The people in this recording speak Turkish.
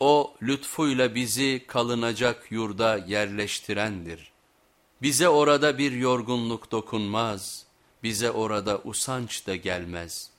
O lütfuyla bizi kalınacak yurda yerleştirendir. Bize orada bir yorgunluk dokunmaz, bize orada usanç da gelmez.''